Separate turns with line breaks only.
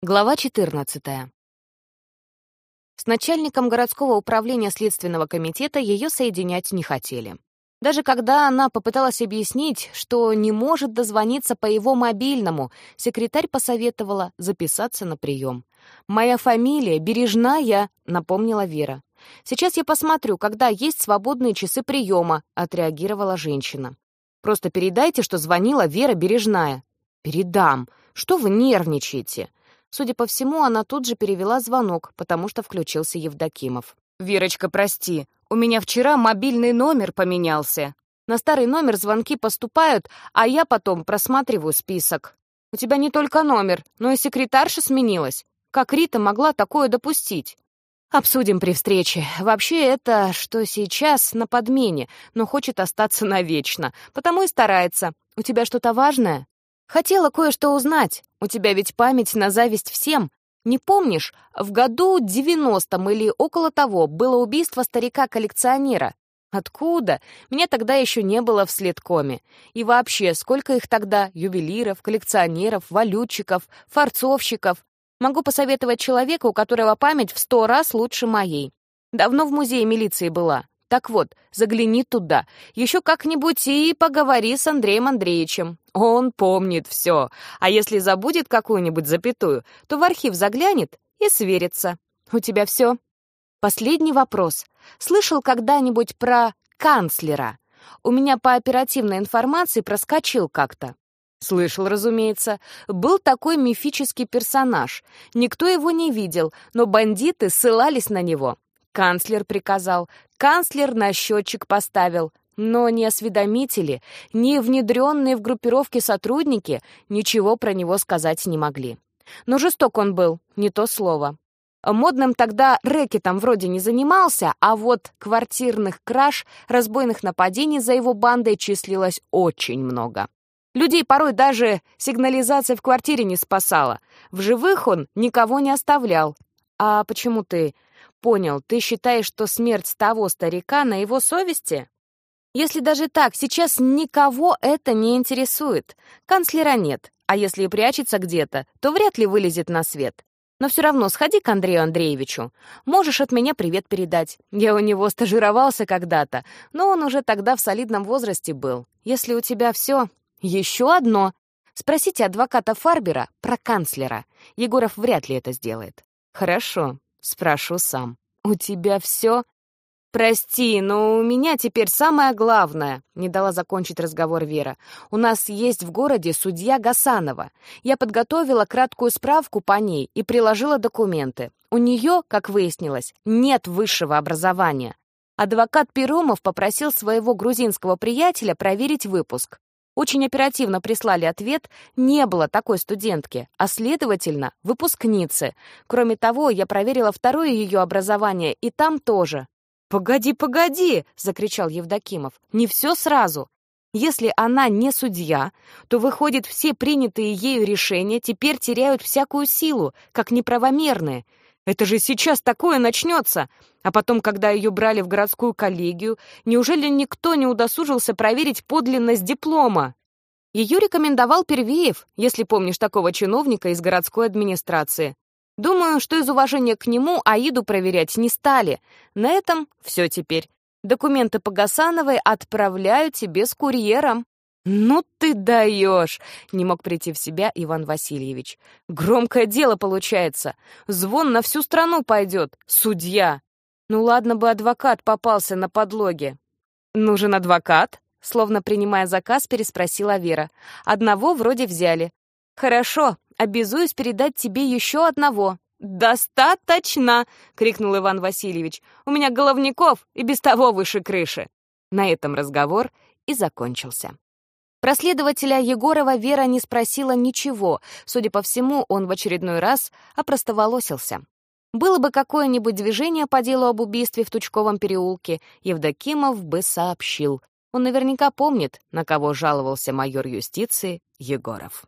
Глава 14. С начальником городского управления Следственного комитета ее соединять не хотели. Даже когда она попыталась объяснить, что не может дозвониться по его мобильному, секретарь посоветовала записаться на прием. «Моя фамилия Бережная», — напомнила Вера. «Сейчас я посмотрю, когда есть свободные часы приема», — отреагировала женщина. «Просто передайте, что звонила Вера Бережная». «Передам. Что вы нервничаете?» Судя по всему, она тут же перевела звонок, потому что включился Евдокимов. «Верочка, прости, у меня вчера мобильный номер поменялся. На старый номер звонки поступают, а я потом просматриваю список. У тебя не только номер, но и секретарша сменилась. Как Рита могла такое допустить?» «Обсудим при встрече. Вообще это, что сейчас на подмене, но хочет остаться навечно, потому и старается. У тебя что-то важное?» Хотела кое-что узнать. У тебя ведь память на зависть всем. Не помнишь, в году девяностом или около того было убийство старика-коллекционера? Откуда? Меня тогда еще не было в следкоме. И вообще, сколько их тогда? Ювелиров, коллекционеров, валютчиков, фарцовщиков. Могу посоветовать человека, у которого память в сто раз лучше моей. Давно в музее милиции была. Так вот, загляни туда. Еще как-нибудь и поговори с Андреем Андреевичем. Он помнит все. А если забудет какую-нибудь запятую, то в архив заглянет и сверится. У тебя все? Последний вопрос. Слышал когда-нибудь про канцлера? У меня по оперативной информации проскочил как-то. Слышал, разумеется. Был такой мифический персонаж. Никто его не видел, но бандиты ссылались на него. Канцлер приказал, канцлер на счетчик поставил. Но ни осведомители, ни внедренные в группировки сотрудники ничего про него сказать не могли. Но жесток он был, не то слово. Модным тогда рэкетом вроде не занимался, а вот квартирных краж, разбойных нападений за его бандой числилось очень много. Людей порой даже сигнализация в квартире не спасала. В живых он никого не оставлял. А почему ты понял, ты считаешь, что смерть того старика на его совести? Если даже так, сейчас никого это не интересует. Канцлера нет, а если и прячется где-то, то вряд ли вылезет на свет. Но все равно сходи к Андрею Андреевичу. Можешь от меня привет передать. Я у него стажировался когда-то, но он уже тогда в солидном возрасте был. Если у тебя все, еще одно. Спросите адвоката Фарбера про канцлера. Егоров вряд ли это сделает. Хорошо, Спрошу сам. «У тебя все?» «Прости, но у меня теперь самое главное», — не дала закончить разговор Вера. «У нас есть в городе судья Гасанова. Я подготовила краткую справку по ней и приложила документы. У нее, как выяснилось, нет высшего образования. Адвокат Перумов попросил своего грузинского приятеля проверить выпуск. Очень оперативно прислали ответ, не было такой студентки, а, следовательно, выпускницы. Кроме того, я проверила второе ее образование, и там тоже. «Погоди, погоди!» — закричал Евдокимов. «Не все сразу. Если она не судья, то, выходит, все принятые ею решения теперь теряют всякую силу, как неправомерные. Это же сейчас такое начнется. А потом, когда ее брали в городскую коллегию, неужели никто не удосужился проверить подлинность диплома? Ее рекомендовал Первеев, если помнишь такого чиновника из городской администрации. Думаю, что из уважения к нему Аиду проверять не стали. На этом все теперь. Документы по Гасановой отправляю тебе с курьером. «Ну ты даешь!» — не мог прийти в себя Иван Васильевич. «Громкое дело получается. Звон на всю страну пойдет. Судья!» «Ну ладно бы адвокат попался на подлоге». «Нужен адвокат?» — словно принимая заказ, переспросила Вера. «Одного вроде взяли». «Хорошо, обязуюсь передать тебе еще одного». «Достаточно!» — крикнул Иван Васильевич. «У меня головников и без того выше крыши». На этом разговор и закончился. Про следователя Егорова Вера не спросила ничего. Судя по всему, он в очередной раз опростоволосился. Было бы какое-нибудь движение по делу об убийстве в Тучковом переулке, Евдокимов бы сообщил. Он наверняка помнит, на кого жаловался майор юстиции Егоров.